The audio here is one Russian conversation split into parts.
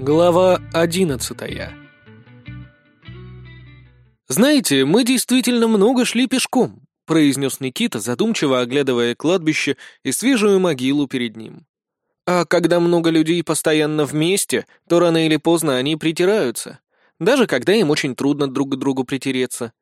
Глава одиннадцатая «Знаете, мы действительно много шли пешком», — произнес Никита, задумчиво оглядывая кладбище и свежую могилу перед ним. «А когда много людей постоянно вместе, то рано или поздно они притираются, даже когда им очень трудно друг к другу притереться».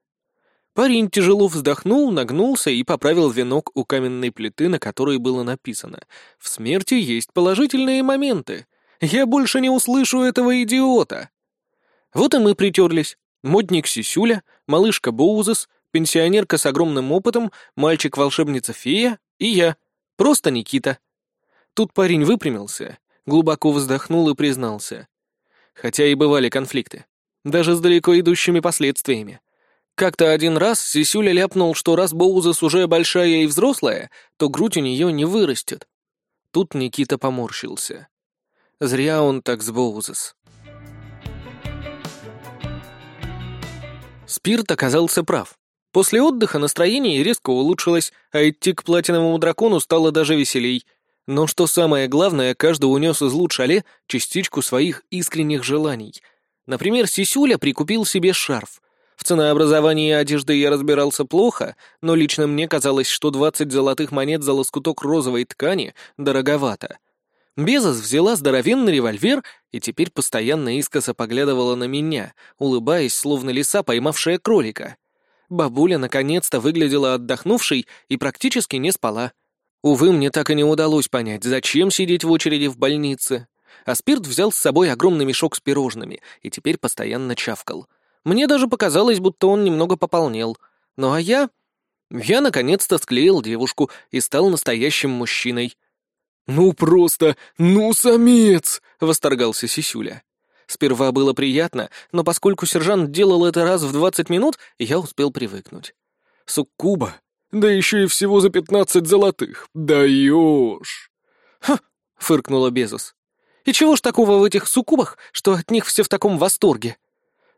Парень тяжело вздохнул, нагнулся и поправил венок у каменной плиты, на которой было написано «В смерти есть положительные моменты. Я больше не услышу этого идиота». Вот и мы притерлись. Модник Сисюля, малышка Боузес, пенсионерка с огромным опытом, мальчик-волшебница-фея и я. Просто Никита. Тут парень выпрямился, глубоко вздохнул и признался. Хотя и бывали конфликты. Даже с далеко идущими последствиями. Как-то один раз Сисюля ляпнул, что раз Боузес уже большая и взрослая, то грудь у нее не вырастет. Тут Никита поморщился. Зря он так с Боузес. Спирт оказался прав. После отдыха настроение резко улучшилось, а идти к платиновому дракону стало даже веселей. Но что самое главное, каждый унес из лут шале частичку своих искренних желаний. Например, Сисюля прикупил себе шарф. В ценообразовании одежды я разбирался плохо, но лично мне казалось, что 20 золотых монет за лоскуток розовой ткани дороговато. Безос взяла здоровенный револьвер и теперь постоянно искоса поглядывала на меня, улыбаясь, словно лиса, поймавшая кролика. Бабуля наконец-то выглядела отдохнувшей и практически не спала. Увы, мне так и не удалось понять, зачем сидеть в очереди в больнице. А спирт взял с собой огромный мешок с пирожными и теперь постоянно чавкал. Мне даже показалось, будто он немного пополнел. Ну а я... Я наконец-то склеил девушку и стал настоящим мужчиной. «Ну просто, ну самец!» — восторгался Сисюля. Сперва было приятно, но поскольку сержант делал это раз в двадцать минут, я успел привыкнуть. «Суккуба? Да еще и всего за пятнадцать золотых! Даешь!» «Ха!» — фыркнула Безос. «И чего ж такого в этих суккубах, что от них все в таком восторге?»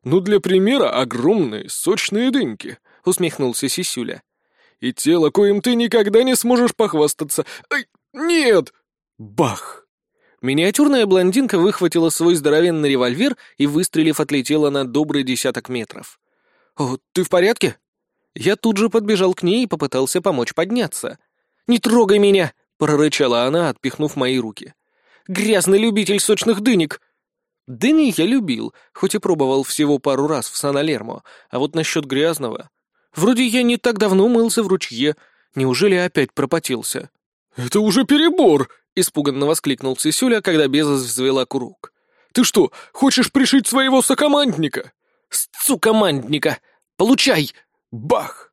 «Ну, для примера, огромные, сочные дыньки», — усмехнулся Сисюля. «И тело, коим ты никогда не сможешь похвастаться. Ай, нет!» Бах! Миниатюрная блондинка выхватила свой здоровенный револьвер и, выстрелив, отлетела на добрый десяток метров. «О, ты в порядке?» Я тут же подбежал к ней и попытался помочь подняться. «Не трогай меня!» — прорычала она, отпихнув мои руки. «Грязный любитель сочных дынек!» Дыни я любил, хоть и пробовал всего пару раз в Сан-Алермо, а вот насчет грязного... Вроде я не так давно мылся в ручье, неужели опять пропотелся? «Это уже перебор!» — испуганно воскликнул Сисюля, когда Безос взвела курок. «Ты что, хочешь пришить своего сокомандника?» «Сукомандника! Получай!» Бах!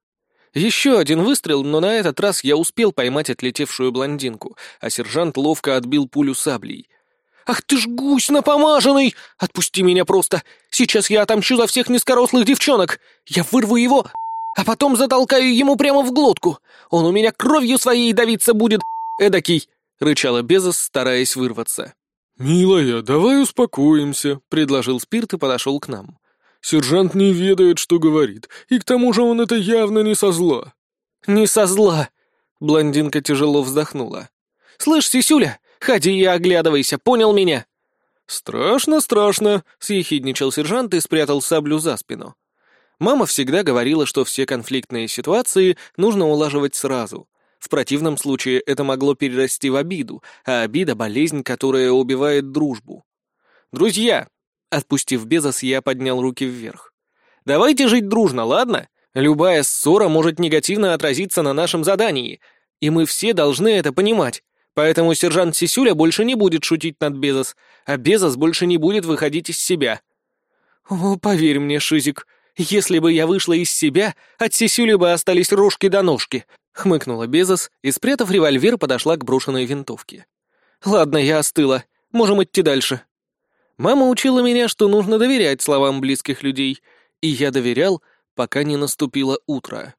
Еще один выстрел, но на этот раз я успел поймать отлетевшую блондинку, а сержант ловко отбил пулю саблей — «Ах ты ж гусь напомаженный! Отпусти меня просто! Сейчас я отомщу за всех низкорослых девчонок! Я вырву его, а потом затолкаю ему прямо в глотку! Он у меня кровью своей давиться будет, эдакий!» — рычала Безос, стараясь вырваться. «Милая, давай успокоимся», — предложил Спирт и подошел к нам. «Сержант не ведает, что говорит, и к тому же он это явно не со зла». «Не со зла», — блондинка тяжело вздохнула. «Слышь, Сисюля, Ходи и оглядывайся, понял меня?» «Страшно, страшно», — съехидничал сержант и спрятал саблю за спину. Мама всегда говорила, что все конфликтные ситуации нужно улаживать сразу. В противном случае это могло перерасти в обиду, а обида — болезнь, которая убивает дружбу. «Друзья!» — отпустив Безос, я поднял руки вверх. «Давайте жить дружно, ладно? Любая ссора может негативно отразиться на нашем задании, и мы все должны это понимать. Поэтому сержант Сисюля больше не будет шутить над Безос, а Безос больше не будет выходить из себя. О, поверь мне, Шизик, если бы я вышла из себя, от Сисюли бы остались рожки до ножки, хмыкнула Безос и, спрятав револьвер, подошла к брошенной винтовке. Ладно, я остыла. Можем идти дальше. Мама учила меня, что нужно доверять словам близких людей, и я доверял, пока не наступило утро.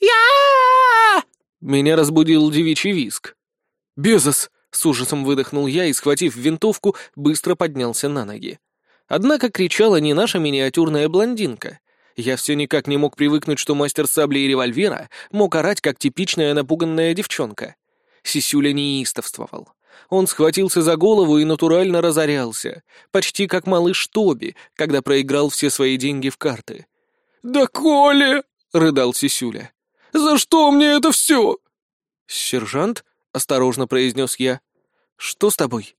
Я! Меня разбудил девичий виск. «Безос!» — с ужасом выдохнул я и, схватив винтовку, быстро поднялся на ноги. Однако кричала не наша миниатюрная блондинка. Я все никак не мог привыкнуть, что мастер сабли и револьвера мог орать, как типичная напуганная девчонка. Сисюля неистовствовал. Он схватился за голову и натурально разорялся, почти как малыш Тоби, когда проиграл все свои деньги в карты. «Да Коля!» — рыдал Сисюля. «За что мне это все?» «Сержант?» — осторожно произнес я. «Что с тобой?»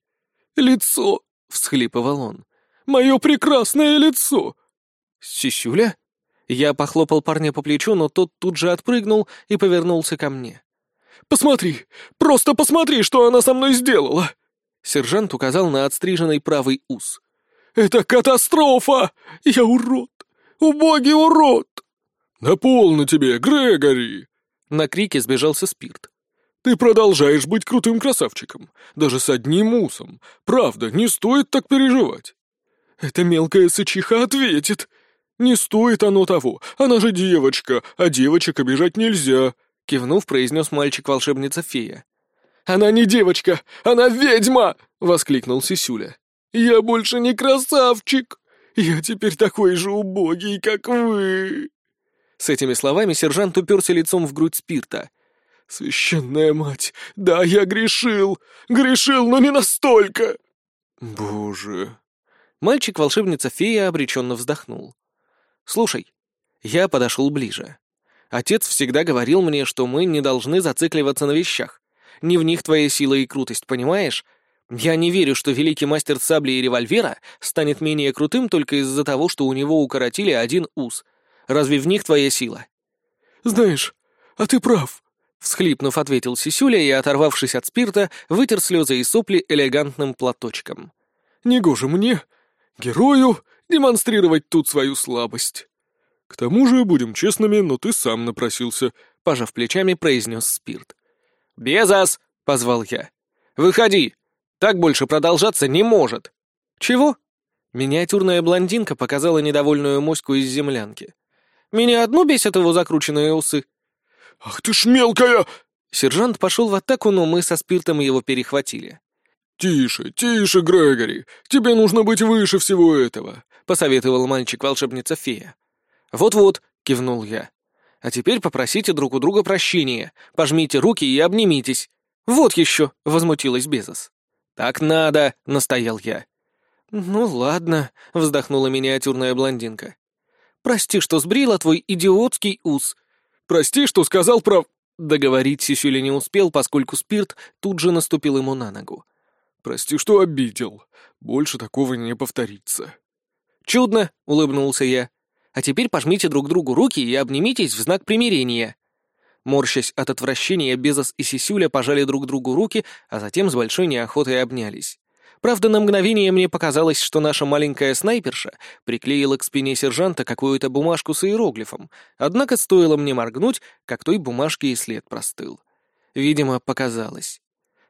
«Лицо!» — всхлипывал он. «Мое прекрасное лицо!» «Сисюля?» Я похлопал парня по плечу, но тот тут же отпрыгнул и повернулся ко мне. «Посмотри! Просто посмотри, что она со мной сделала!» Сержант указал на отстриженный правый ус. «Это катастрофа! Я урод! Убогий урод!» «Да тебе, Грегори!» На крике сбежался спирт. «Ты продолжаешь быть крутым красавчиком, даже с одним усом. Правда, не стоит так переживать. Эта мелкая сычиха ответит. Не стоит оно того, она же девочка, а девочек обижать нельзя. Кивнув, произнес мальчик-волшебница-фея. «Она не девочка, она ведьма!» — воскликнул Сисюля. «Я больше не красавчик! Я теперь такой же убогий, как вы!» С этими словами сержант уперся лицом в грудь спирта. «Священная мать! Да, я грешил! Грешил, но не настолько!» «Боже!» Мальчик-волшебница-фея обреченно вздохнул. «Слушай, я подошел ближе. Отец всегда говорил мне, что мы не должны зацикливаться на вещах. Не в них твоя сила и крутость, понимаешь? Я не верю, что великий мастер сабли и револьвера станет менее крутым только из-за того, что у него укоротили один ус. Разве в них твоя сила? Знаешь, а ты прав, всхлипнув, ответил Сисюля и, оторвавшись от спирта, вытер слезы и сопли элегантным платочком. Негоже мне, герою, демонстрировать тут свою слабость. «К тому же, будем честными, но ты сам напросился», — пожав плечами, произнес Спирт. «Безас!» — позвал я. «Выходи! Так больше продолжаться не может!» «Чего?» Миниатюрная блондинка показала недовольную моську из землянки. «Меня одну бесят его закрученные усы». «Ах ты ж мелкая!» Сержант пошел в атаку, но мы со спиртом его перехватили. «Тише, тише, Грегори! Тебе нужно быть выше всего этого!» — посоветовал мальчик-волшебница-фея. «Вот-вот», — кивнул я. «А теперь попросите друг у друга прощения, пожмите руки и обнимитесь». «Вот еще», — возмутилась Безос. «Так надо», — настоял я. «Ну ладно», — вздохнула миниатюрная блондинка. «Прости, что сбрила твой идиотский ус». «Прости, что сказал прав...» Договорить Сисюля не успел, поскольку спирт тут же наступил ему на ногу. «Прости, что обидел. Больше такого не повторится». «Чудно», — улыбнулся я. А теперь пожмите друг другу руки и обнимитесь в знак примирения». Морщась от отвращения, Безос и Сисюля пожали друг другу руки, а затем с большой неохотой обнялись. Правда, на мгновение мне показалось, что наша маленькая снайперша приклеила к спине сержанта какую-то бумажку с иероглифом, однако стоило мне моргнуть, как той бумажке и след простыл. Видимо, показалось.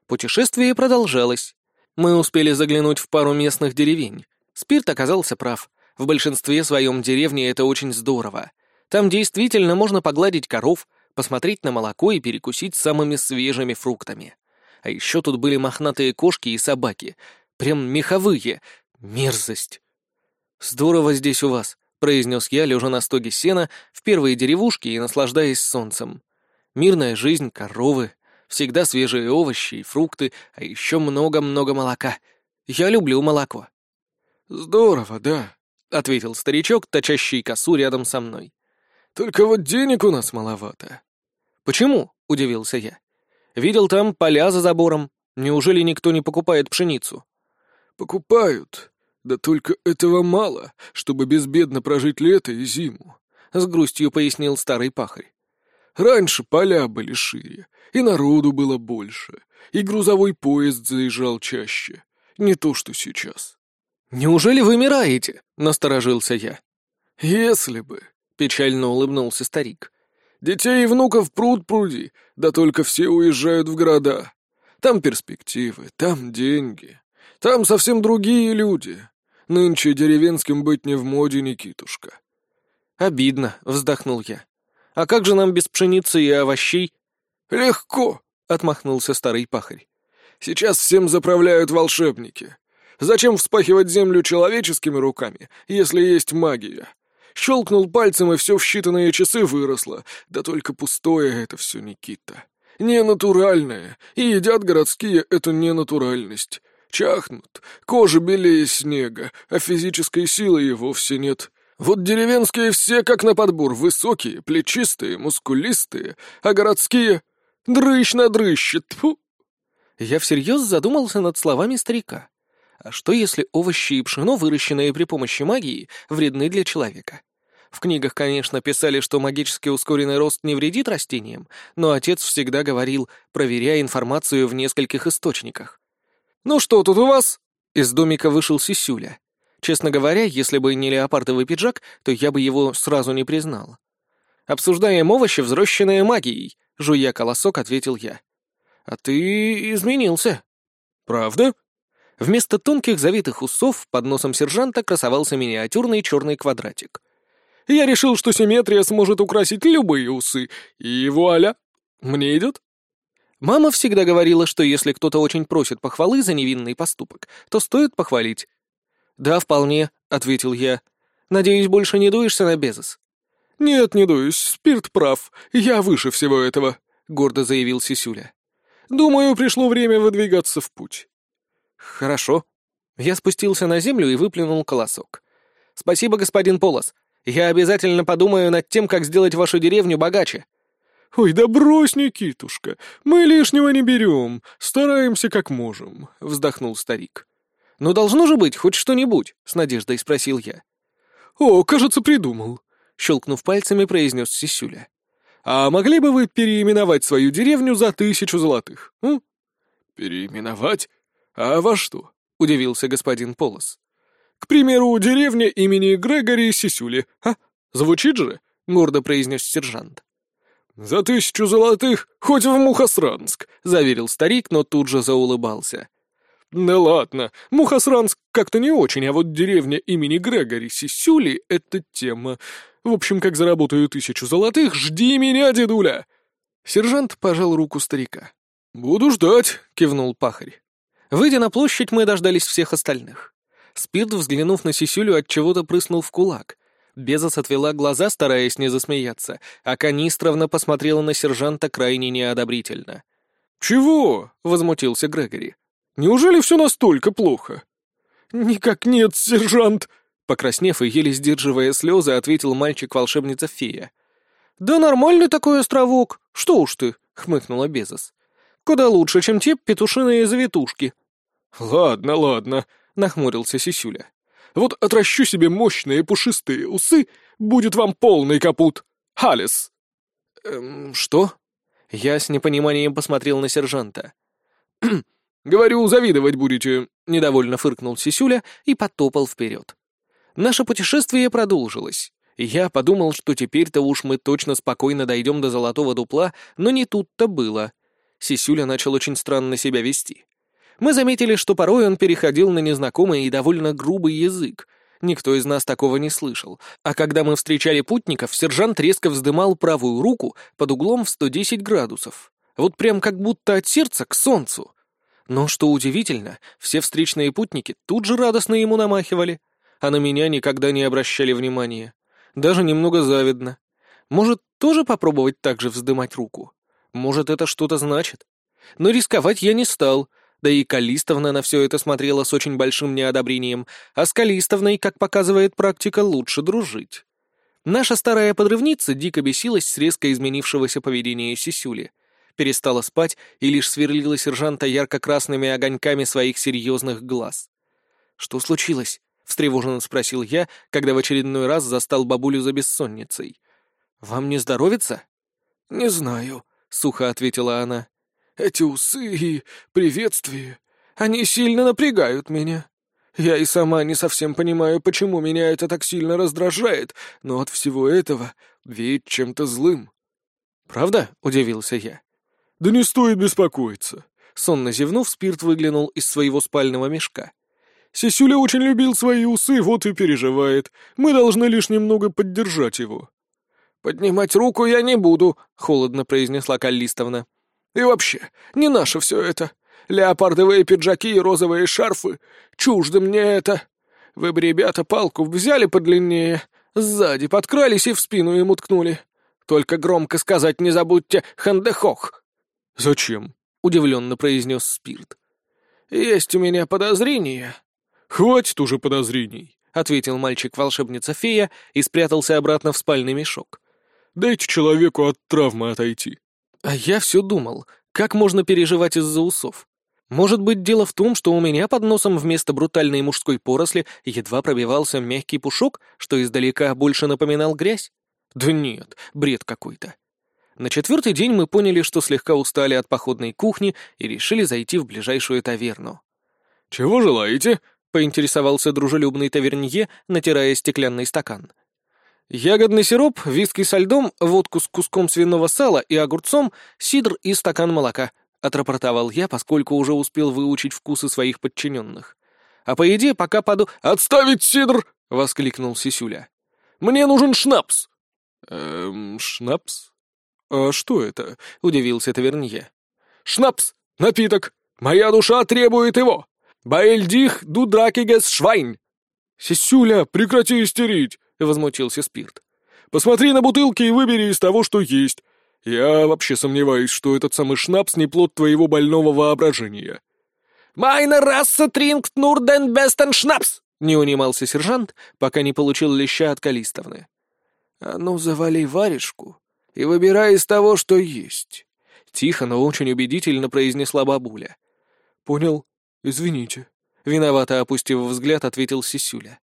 Путешествие продолжалось. Мы успели заглянуть в пару местных деревень. Спирт оказался прав. В большинстве своем деревни это очень здорово. Там действительно можно погладить коров, посмотреть на молоко и перекусить самыми свежими фруктами. А еще тут были мохнатые кошки и собаки. Прям меховые. Мерзость. «Здорово здесь у вас», — произнес я, лежа на стоге сена, в первые деревушки и наслаждаясь солнцем. Мирная жизнь, коровы, всегда свежие овощи и фрукты, а еще много-много молока. Я люблю молоко. «Здорово, да», — ответил старичок, точащий косу рядом со мной. «Только вот денег у нас маловато». «Почему?» — удивился я. «Видел там поля за забором. Неужели никто не покупает пшеницу?» «Покупают. Да только этого мало, чтобы безбедно прожить лето и зиму», — с грустью пояснил старый пахарь. «Раньше поля были шире, и народу было больше, и грузовой поезд заезжал чаще. Не то, что сейчас». «Неужели вымираете?» — насторожился я. «Если бы», — печально улыбнулся старик. «Детей и внуков пруд пруди, да только все уезжают в города. Там перспективы, там деньги, там совсем другие люди. Нынче деревенским быть не в моде, Никитушка». «Обидно», — вздохнул я. «А как же нам без пшеницы и овощей?» «Легко», — отмахнулся старый пахарь. «Сейчас всем заправляют волшебники. Зачем вспахивать землю человеческими руками, если есть магия? Щелкнул пальцем, и все в считанные часы выросло. Да только пустое это все, Никита. Ненатуральное, и едят городские эту ненатуральность. Чахнут, кожа белее снега, а физической силы и вовсе нет. Вот деревенские все как на подбор, высокие, плечистые, мускулистые, а городские — дрыщ на дрыще, тьфу. Я всерьез задумался над словами старика. А что, если овощи и пшено, выращенные при помощи магии, вредны для человека? В книгах, конечно, писали, что магически ускоренный рост не вредит растениям, но отец всегда говорил, проверяя информацию в нескольких источниках. «Ну что тут у вас?» Из домика вышел Сисюля. Честно говоря, если бы не леопардовый пиджак, то я бы его сразу не признал. «Обсуждаем овощи, взрощенные магией», — жуя колосок, ответил я. «А ты изменился». «Правда?» Вместо тонких завитых усов под носом сержанта красовался миниатюрный черный квадратик. «Я решил, что симметрия сможет украсить любые усы, и вуаля! Мне идет?» Мама всегда говорила, что если кто-то очень просит похвалы за невинный поступок, то стоит похвалить. «Да, вполне», — ответил я. «Надеюсь, больше не дуешься на Безос?» «Нет, не дуюсь, Спирт прав, я выше всего этого», — гордо заявил Сисюля. «Думаю, пришло время выдвигаться в путь». «Хорошо». Я спустился на землю и выплюнул колосок. «Спасибо, господин Полос. Я обязательно подумаю над тем, как сделать вашу деревню богаче». «Ой, да брось, Никитушка, мы лишнего не берем, стараемся как можем», — вздохнул старик. «Но должно же быть хоть что-нибудь», — с надеждой спросил я. «О, кажется, придумал», — щелкнув пальцами, произнес Сисюля. «А могли бы вы переименовать свою деревню за тысячу золотых?» м? «Переименовать? А во что?» — удивился господин Полос. «К примеру, деревня имени Грегори Сисюли, а? Звучит же?» — гордо произнес сержант. «За тысячу золотых хоть в Мухосранск», — заверил старик, но тут же заулыбался. «Да ладно, Мухосранск как-то не очень, а вот деревня имени Грегори Сисюли — это тема. В общем, как заработаю тысячу золотых, жди меня, дедуля!» Сержант пожал руку старика. «Буду ждать», — кивнул пахарь. Выйдя на площадь, мы дождались всех остальных. Спирт, взглянув на Сисюлю, от чего-то прыснул в кулак. Безос отвела глаза, стараясь не засмеяться, а Канистровна посмотрела на сержанта крайне неодобрительно. «Чего?» — возмутился Грегори. «Неужели все настолько плохо?» «Никак нет, сержант!» Покраснев и еле сдерживая слезы, ответил мальчик-волшебница-фея. «Да нормальный такой островок, что уж ты!» — хмыкнула Безос. «Куда лучше, чем те петушиные завитушки». «Ладно, ладно», — нахмурился Сисюля. Вот отращу себе мощные пушистые усы, будет вам полный капут. Халис!» «Эм, что?» Я с непониманием посмотрел на сержанта. «Говорю, завидовать будете», — недовольно фыркнул Сисюля и потопал вперед. Наше путешествие продолжилось. Я подумал, что теперь-то уж мы точно спокойно дойдем до Золотого Дупла, но не тут-то было. Сисюля начал очень странно себя вести. Мы заметили, что порой он переходил на незнакомый и довольно грубый язык. Никто из нас такого не слышал. А когда мы встречали путников, сержант резко вздымал правую руку под углом в 110 градусов. Вот прям как будто от сердца к солнцу. Но, что удивительно, все встречные путники тут же радостно ему намахивали, а на меня никогда не обращали внимания. Даже немного завидно. Может, тоже попробовать так же вздымать руку? Может, это что-то значит? Но рисковать я не стал — да и Калистовна на все это смотрела с очень большим неодобрением, а с Калистовной, как показывает практика, лучше дружить. Наша старая подрывница дико бесилась с резко изменившегося поведения Сисюли. Перестала спать и лишь сверлила сержанта ярко-красными огоньками своих серьезных глаз. «Что случилось?» — встревоженно спросил я, когда в очередной раз застал бабулю за бессонницей. «Вам не здоровится?» «Не знаю», — сухо ответила она. Эти усы и приветствия, они сильно напрягают меня. Я и сама не совсем понимаю, почему меня это так сильно раздражает, но от всего этого веет чем-то злым». «Правда?» — удивился я. «Да не стоит беспокоиться». Сонно зевнув, Спирт выглянул из своего спального мешка. «Сесюля очень любил свои усы, вот и переживает. Мы должны лишь немного поддержать его». «Поднимать руку я не буду», — холодно произнесла Каллистовна. И вообще, не наше все это. Леопардовые пиджаки и розовые шарфы. Чуждо мне это. Вы бы, ребята, палку взяли подлиннее, сзади подкрались и в спину ему ткнули. Только громко сказать не забудьте «Хандехох». «Зачем?» — удивленно произнес Спирт. «Есть у меня подозрения». «Хватит уже подозрений», — ответил мальчик-волшебница-фея и спрятался обратно в спальный мешок. «Дайте человеку от травмы отойти». А я все думал, как можно переживать из-за усов. Может быть, дело в том, что у меня под носом вместо брутальной мужской поросли едва пробивался мягкий пушок, что издалека больше напоминал грязь? Да нет, бред какой-то. На четвертый день мы поняли, что слегка устали от походной кухни и решили зайти в ближайшую таверну. «Чего желаете?» — поинтересовался дружелюбный тавернье, натирая стеклянный стакан. «Ягодный сироп, виски со льдом, водку с куском свиного сала и огурцом, сидр и стакан молока», отрапортовал я, поскольку уже успел выучить вкусы своих подчиненных. «А по еде пока паду...» «Отставить сидр!» — воскликнул Сисюля. «Мне нужен шнапс!» «Эм, шнапс? А что это?» — удивился Тавернье. «Шнапс! Напиток! Моя душа требует его! Баэльдих дудракигес швайн!» «Сисюля, прекрати истерить!» — возмутился Спирт. «Посмотри на бутылки и выбери из того, что есть. «Я вообще сомневаюсь, что этот самый шнапс не плод твоего больного воображения». «Майна раса тринкт нурден бестен шнапс!» — не унимался сержант, пока не получил леща от Калистовны. «А ну, завали варежку и выбирай из того, что есть», — тихо, но очень убедительно произнесла бабуля. «Понял. Извините». Виновато опустив взгляд, ответил Сисюля.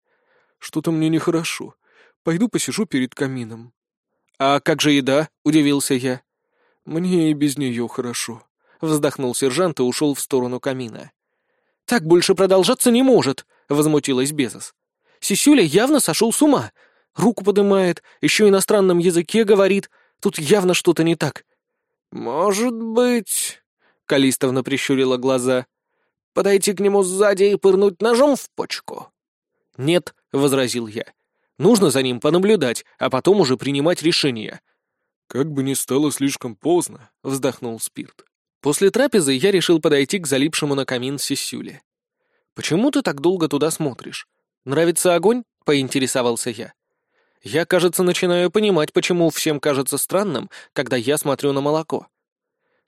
«Что-то мне нехорошо. Пойду посижу перед камином». «А как же еда?» — удивился я. «Мне и без нее хорошо», — вздохнул сержант и ушел в сторону камина. «Так больше продолжаться не может», — возмутилась Безос. «Сисюля явно сошел с ума. Руку подымает, еще иностранном языке говорит. Тут явно что-то не так». «Может быть...» — Калистовна прищурила глаза. «Подойти к нему сзади и пырнуть ножом в почку?» «Нет», — возразил я. Нужно за ним понаблюдать, а потом уже принимать решение». «Как бы ни стало слишком поздно», — вздохнул Спирт. После трапезы я решил подойти к залипшему на камин Сисюле. «Почему ты так долго туда смотришь? Нравится огонь?» — поинтересовался я. «Я, кажется, начинаю понимать, почему всем кажется странным, когда я смотрю на молоко».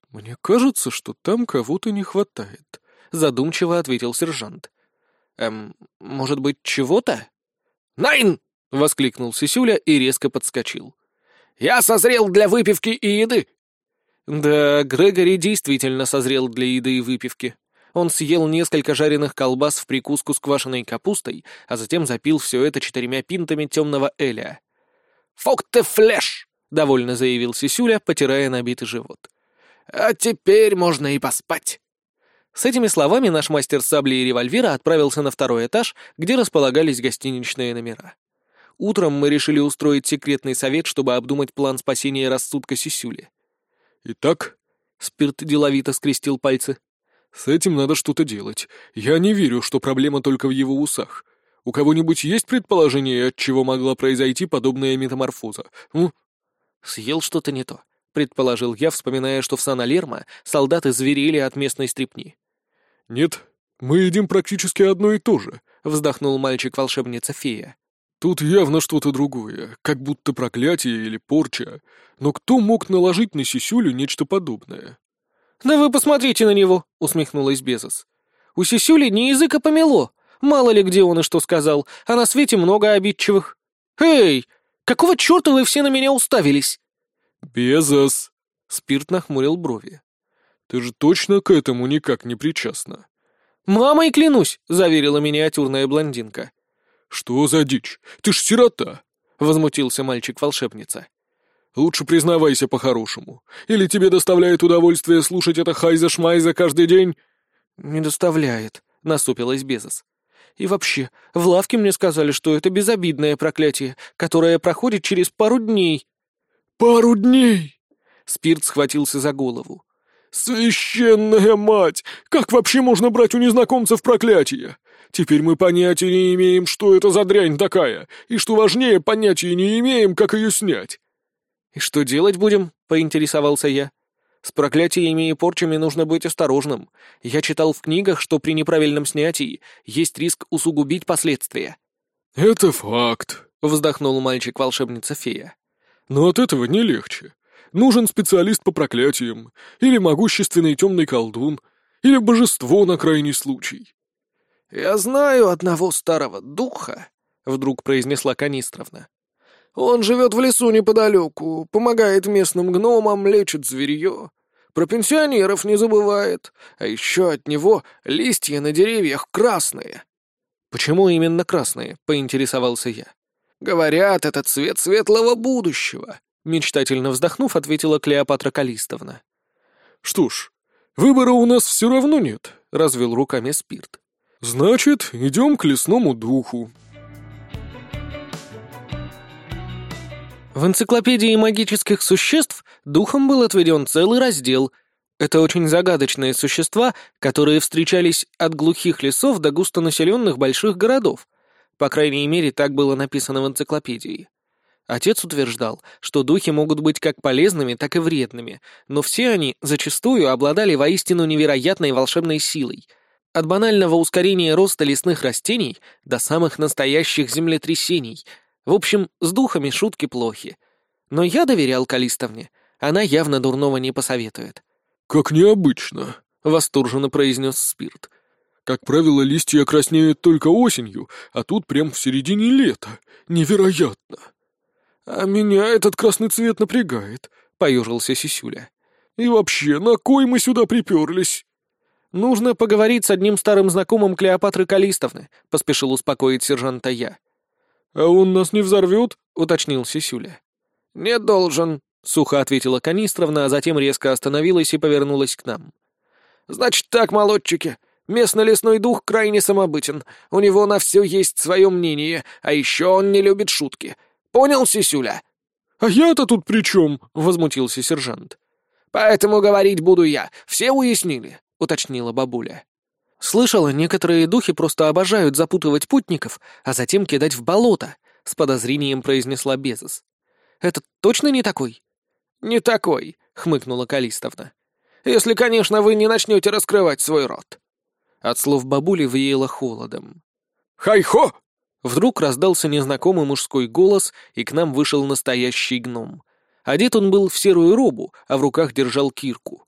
«Мне кажется, что там кого-то не хватает», — задумчиво ответил сержант. «Эм, может быть, чего-то?» «Найн!» — воскликнул Сисюля и резко подскочил. «Я созрел для выпивки и еды!» Да, Грегори действительно созрел для еды и выпивки. Он съел несколько жареных колбас в прикуску с квашеной капустой, а затем запил все это четырьмя пинтами темного эля. «Фок ты флеш!» — довольно заявил Сисюля, потирая набитый живот. «А теперь можно и поспать!» С этими словами наш мастер сабли и револьвера отправился на второй этаж, где располагались гостиничные номера. Утром мы решили устроить секретный совет, чтобы обдумать план спасения рассудка Сисюли. «Итак...» — Спирт деловито скрестил пальцы. «С этим надо что-то делать. Я не верю, что проблема только в его усах. У кого-нибудь есть предположение, от чего могла произойти подобная метаморфоза? Ну?» «Съел что-то не то», — предположил я, вспоминая, что в Сан-Алермо солдаты зверели от местной стрипни. «Нет, мы едим практически одно и то же», — вздохнул мальчик-волшебница-фея. Тут явно что-то другое, как будто проклятие или порча. Но кто мог наложить на Сисюлю нечто подобное? «Да вы посмотрите на него!» — усмехнулась Безос. «У Сисюли не языка помело. Мало ли где он и что сказал, а на свете много обидчивых. Эй, какого черта вы все на меня уставились?» «Безос!» — Спирт нахмурил брови. «Ты же точно к этому никак не причастна?» «Мамой клянусь!» — заверила миниатюрная блондинка. «Что за дичь? Ты ж сирота!» — возмутился мальчик-волшебница. «Лучше признавайся по-хорошему. Или тебе доставляет удовольствие слушать это хайза-шмайза каждый день?» «Не доставляет», — насупилась Безос. «И вообще, в лавке мне сказали, что это безобидное проклятие, которое проходит через пару дней». «Пару дней!» Спирт схватился за голову. «Священная мать! Как вообще можно брать у незнакомцев проклятие? Теперь мы понятия не имеем, что это за дрянь такая, и, что важнее, понятия не имеем, как ее снять». «И что делать будем?» — поинтересовался я. «С проклятиями и порчами нужно быть осторожным. Я читал в книгах, что при неправильном снятии есть риск усугубить последствия». «Это факт», — вздохнул мальчик-волшебница-фея. «Но от этого не легче. Нужен специалист по проклятиям, или могущественный темный колдун, или божество на крайний случай». «Я знаю одного старого духа», — вдруг произнесла Канистровна. «Он живет в лесу неподалеку, помогает местным гномам, лечит зверье. Про пенсионеров не забывает, а еще от него листья на деревьях красные». «Почему именно красные?» — поинтересовался я. «Говорят, это цвет светлого будущего», — мечтательно вздохнув, ответила Клеопатра Калистовна. «Что ж, выбора у нас все равно нет», — развел руками спирт. «Значит, идем к лесному духу». В энциклопедии магических существ духом был отведен целый раздел. Это очень загадочные существа, которые встречались от глухих лесов до густонаселенных больших городов. По крайней мере, так было написано в энциклопедии. Отец утверждал, что духи могут быть как полезными, так и вредными, но все они зачастую обладали воистину невероятной волшебной силой — от банального ускорения роста лесных растений до самых настоящих землетрясений. В общем, с духами шутки плохи. Но я доверял Калистовне. Она явно дурного не посоветует. «Как необычно», — восторженно произнес Спирт. «Как правило, листья краснеют только осенью, а тут прям в середине лета. Невероятно!» «А меня этот красный цвет напрягает», — поежился Сисюля. «И вообще, на кой мы сюда приперлись?» «Нужно поговорить с одним старым знакомым Клеопатры Калистовны», — поспешил успокоить сержанта я. «А он нас не взорвет?» — уточнил Сисюля. «Не должен», — сухо ответила Канистровна, а затем резко остановилась и повернулась к нам. «Значит так, молодчики, местный лесной дух крайне самобытен, у него на все есть свое мнение, а еще он не любит шутки. Понял, Сисюля?» «А я-то тут при чем?» — возмутился сержант. «Поэтому говорить буду я. Все уяснили уточнила бабуля. «Слышала, некоторые духи просто обожают запутывать путников, а затем кидать в болото», — с подозрением произнесла Безос. «Это точно не такой?» «Не такой», — хмыкнула Калистовна. «Если, конечно, вы не начнете раскрывать свой рот». От слов бабули веяло холодом. «Хай-хо!» Вдруг раздался незнакомый мужской голос, и к нам вышел настоящий гном. Одет он был в серую робу, а в руках держал кирку.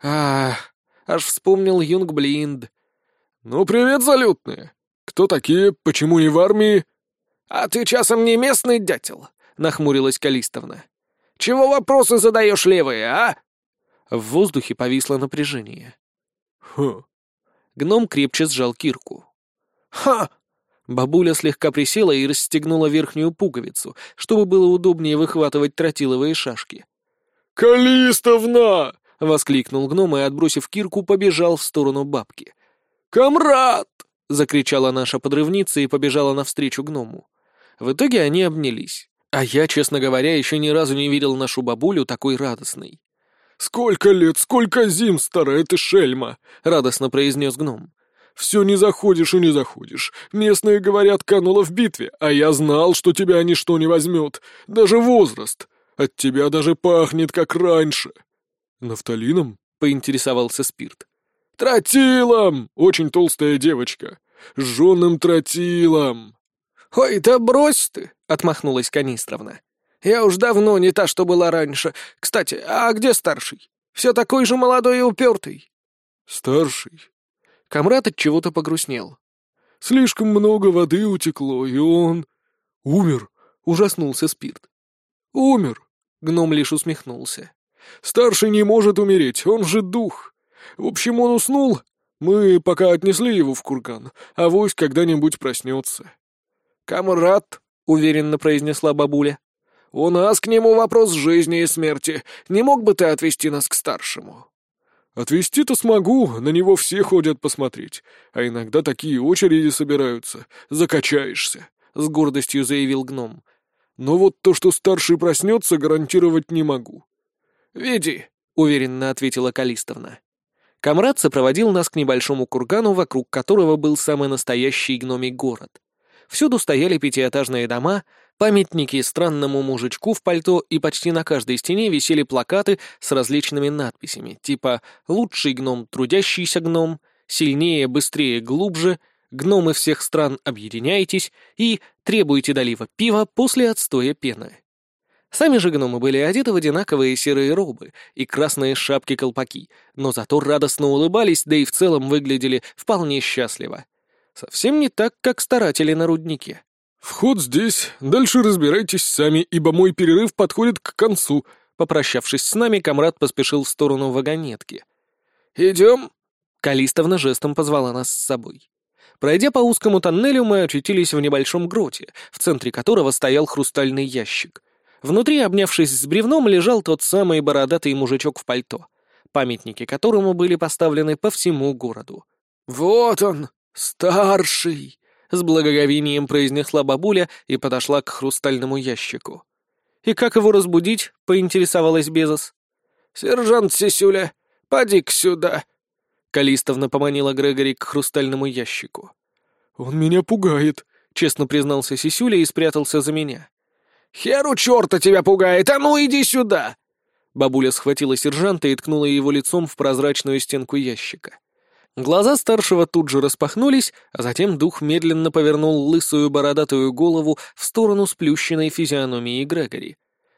«Ах, Аж вспомнил Юнгблинд. «Ну, привет, залютные! Кто такие? Почему не в армии?» «А ты часом не местный дятел?» — нахмурилась Калистовна. «Чего вопросы задаешь левые, а?» В воздухе повисло напряжение. «Хм». Гном крепче сжал кирку. «Ха!» Бабуля слегка присела и расстегнула верхнюю пуговицу, чтобы было удобнее выхватывать тротиловые шашки. «Калистовна!» — воскликнул гном и, отбросив кирку, побежал в сторону бабки. «Камрад!» — закричала наша подрывница и побежала навстречу гному. В итоге они обнялись. А я, честно говоря, еще ни разу не видел нашу бабулю такой радостной. «Сколько лет, сколько зим, старая ты шельма!» — радостно произнес гном. «Все не заходишь и не заходишь. Местные говорят, канула в битве, а я знал, что тебя ничто не возьмет, даже возраст. От тебя даже пахнет, как раньше». «Нафталином?» — поинтересовался Спирт. «Тротилом! Очень толстая девочка. Жженым тротилом!» «Ой, да брось ты!» — отмахнулась Канистровна. «Я уж давно не та, что была раньше. Кстати, а где старший? Все такой же молодой и упертый». «Старший?» Камрад от чего-то погрустнел. «Слишком много воды утекло, и он...» «Умер!» — ужаснулся Спирт. «Умер!» — гном лишь усмехнулся. Старший не может умереть, он же дух. В общем, он уснул. Мы пока отнесли его в курган, а вось когда-нибудь проснется. «Камрад», — уверенно произнесла бабуля, — «у нас к нему вопрос жизни и смерти. Не мог бы ты отвезти нас к старшему?» «Отвезти-то смогу, на него все ходят посмотреть, а иногда такие очереди собираются, закачаешься», — с гордостью заявил гном. «Но вот то, что старший проснется, гарантировать не могу. «Веди», — уверенно ответила Калистовна. Камрад сопроводил нас к небольшому кургану, вокруг которого был самый настоящий гномий город. Всюду стояли пятиэтажные дома, памятники странному мужичку в пальто, и почти на каждой стене висели плакаты с различными надписями, типа «Лучший гном, трудящийся гном», «Сильнее, быстрее, глубже», «Гномы всех стран, объединяйтесь» и «Требуйте долива пива после отстоя пены». Сами же гномы были одеты в одинаковые серые робы и красные шапки-колпаки, но зато радостно улыбались, да и в целом выглядели вполне счастливо. Совсем не так, как старатели на руднике. «Вход здесь, дальше разбирайтесь сами, ибо мой перерыв подходит к концу», Попрощавшись с нами, комрад поспешил в сторону вагонетки. «Идем?» Калистовна жестом позвала нас с собой. Пройдя по узкому тоннелю, мы очутились в небольшом гроте, в центре которого стоял хрустальный ящик. Внутри, обнявшись с бревном, лежал тот самый бородатый мужичок в пальто, памятники которому были поставлены по всему городу. «Вот он, старший!» — с благоговением произнесла бабуля и подошла к хрустальному ящику. «И как его разбудить?» — поинтересовалась Безос. «Сержант Сисюля, поди-ка сюда!» Калистовна поманила Грегори к хрустальному ящику. «Он меня пугает», — честно признался Сисюля и спрятался за меня. «Херу черта тебя пугает! А ну иди сюда!» Бабуля схватила сержанта и ткнула его лицом в прозрачную стенку ящика. Глаза старшего тут же распахнулись, а затем дух медленно повернул лысую бородатую голову в сторону сплющенной физиономии Грегори.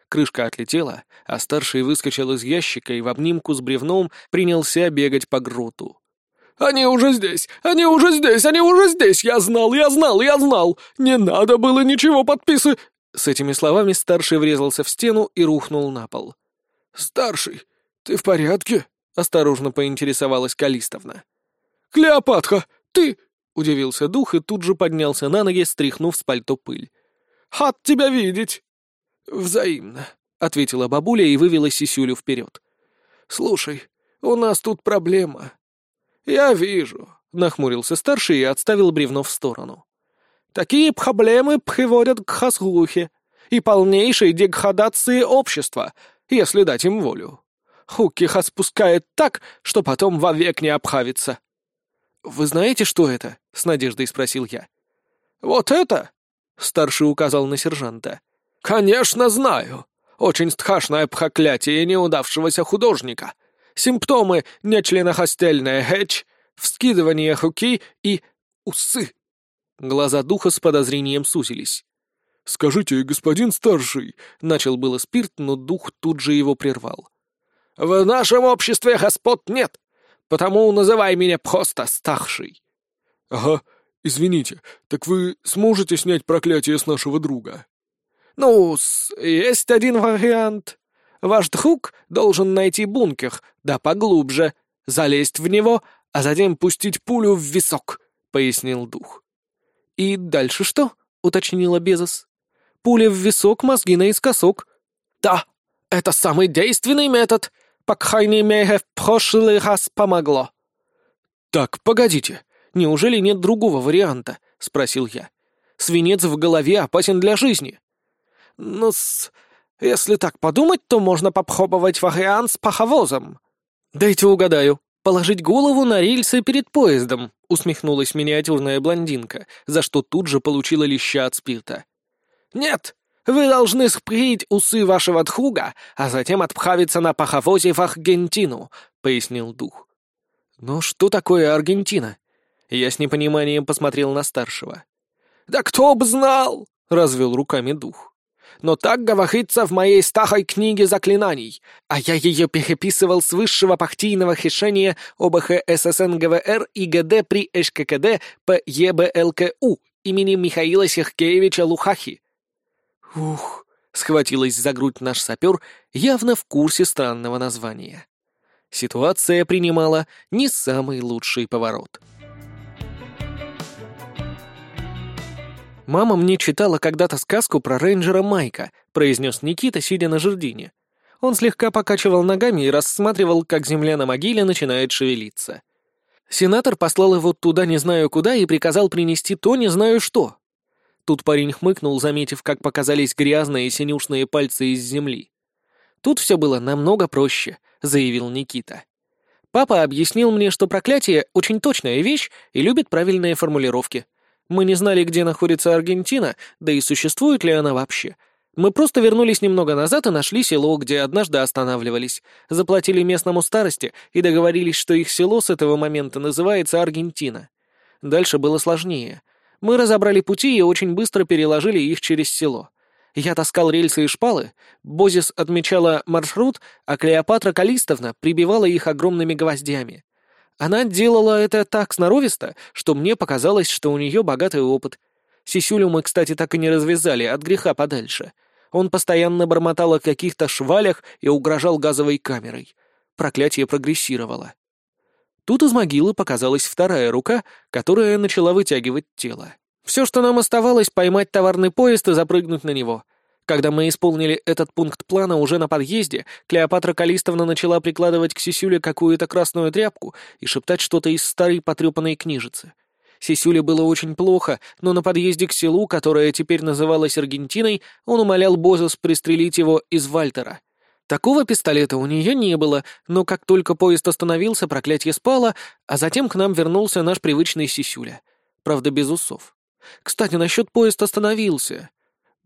Крышка отлетела, а старший выскочил из ящика и в обнимку с бревном принялся бегать по гроту. «Они уже здесь! Они уже здесь! Они уже здесь! Я знал, я знал, я знал! Не надо было ничего подписывать!» С этими словами старший врезался в стену и рухнул на пол. «Старший, ты в порядке?» — осторожно поинтересовалась Калистовна. «Клеопатха, ты...» — удивился дух и тут же поднялся на ноги, стряхнув с пальто пыль. «Хат тебя видеть!» «Взаимно», — ответила бабуля и вывела Сисюлю вперед. «Слушай, у нас тут проблема». «Я вижу», — нахмурился старший и отставил бревно в сторону. «Такие проблемы приводят к хасглухе и полнейшей деградации общества, если дать им волю. Хукиха спускает так, что потом вовек не обхавится». «Вы знаете, что это?» — с надеждой спросил я. «Вот это?» — старший указал на сержанта. «Конечно знаю. Очень страшное проклятие неудавшегося художника. Симптомы — нечленохостельная хэч, вскидывание руки и усы». Глаза духа с подозрением сузились. «Скажите, господин старший», — начал было спирт, но дух тут же его прервал. «В нашем обществе господ нет потому называй меня просто старший». «Ага, извините, так вы сможете снять проклятие с нашего друга?» «Ну, есть один вариант. Ваш друг должен найти бункер, да поглубже, залезть в него, а затем пустить пулю в висок», — пояснил дух. «И дальше что?» — уточнила Безос. «Пуля в висок, мозги наискосок». «Да, это самый действенный метод по крайней мере, в прошлый раз помогло». «Так, погодите, неужели нет другого варианта?» — спросил я. «Свинец в голове опасен для жизни». «Ну, с... если так подумать, то можно попробовать вариант с паховозом». «Дайте угадаю. Положить голову на рельсы перед поездом», — усмехнулась миниатюрная блондинка, за что тут же получила леща от спирта. «Нет, вы должны сприть усы вашего друга, а затем отправиться на паховозе в Аргентину», — пояснил дух. «Но что такое Аргентина?» Я с непониманием посмотрел на старшего. «Да кто б знал!» — развел руками дух. «Но так говорится в моей старой книге заклинаний, а я ее переписывал с высшего партийного решения ОБХ ССНГВР и ГД при ШККД по ЕБЛКУ имени Михаила Сергеевича Лухахи. «Ух!» — схватилась за грудь наш сапер, явно в курсе странного названия. Ситуация принимала не самый лучший поворот. «Мама мне читала когда-то сказку про рейнджера Майка», — произнес Никита, сидя на жердине. Он слегка покачивал ногами и рассматривал, как земля на могиле начинает шевелиться. Сенатор послал его туда не знаю куда и приказал принести то не знаю что. Тут парень хмыкнул, заметив, как показались грязные синюшные пальцы из земли. «Тут все было намного проще», — заявил Никита. «Папа объяснил мне, что проклятие — очень точная вещь и любит правильные формулировки. Мы не знали, где находится Аргентина, да и существует ли она вообще. Мы просто вернулись немного назад и нашли село, где однажды останавливались, заплатили местному старости и договорились, что их село с этого момента называется Аргентина. Дальше было сложнее — мы разобрали пути и очень быстро переложили их через село. Я таскал рельсы и шпалы, Бозис отмечала маршрут, а Клеопатра Калистовна прибивала их огромными гвоздями. Она делала это так сноровисто, что мне показалось, что у нее богатый опыт. Сисюлю мы, кстати, так и не развязали, от греха подальше. Он постоянно бормотал о каких-то швалях и угрожал газовой камерой. Проклятие прогрессировало. Тут из могилы показалась вторая рука, которая начала вытягивать тело. Все, что нам оставалось, поймать товарный поезд и запрыгнуть на него. Когда мы исполнили этот пункт плана уже на подъезде, Клеопатра Калистовна начала прикладывать к Сисюле какую-то красную тряпку и шептать что-то из старой потрепанной книжицы. Сисюле было очень плохо, но на подъезде к селу, которое теперь называлось Аргентиной, он умолял Бозус пристрелить его из Вальтера. Такого пистолета у нее не было, но как только поезд остановился, проклятие спало, а затем к нам вернулся наш привычный Сисюля. Правда, без усов. Кстати, насчет поезд остановился.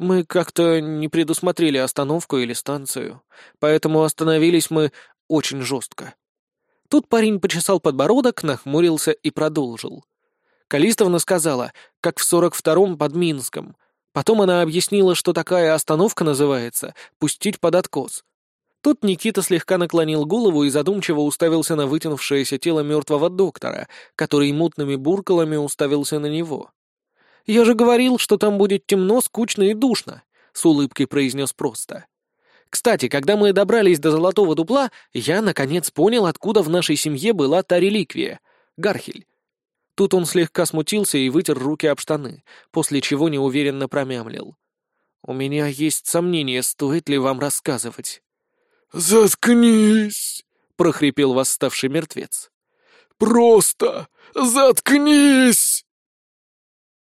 Мы как-то не предусмотрели остановку или станцию, поэтому остановились мы очень жестко. Тут парень почесал подбородок, нахмурился и продолжил. Калистовна сказала, как в сорок втором под Минском. Потом она объяснила, что такая остановка называется «пустить под откос». Тут Никита слегка наклонил голову и задумчиво уставился на вытянувшееся тело мертвого доктора, который мутными буркалами уставился на него. «Я же говорил, что там будет темно, скучно и душно», — с улыбкой произнес просто. «Кстати, когда мы добрались до Золотого Дупла, я, наконец, понял, откуда в нашей семье была та реликвия — Гархель. Тут он слегка смутился и вытер руки об штаны, после чего неуверенно промямлил. «У меня есть сомнения, стоит ли вам рассказывать». «Заткнись!» — прохрипел восставший мертвец. «Просто заткнись!»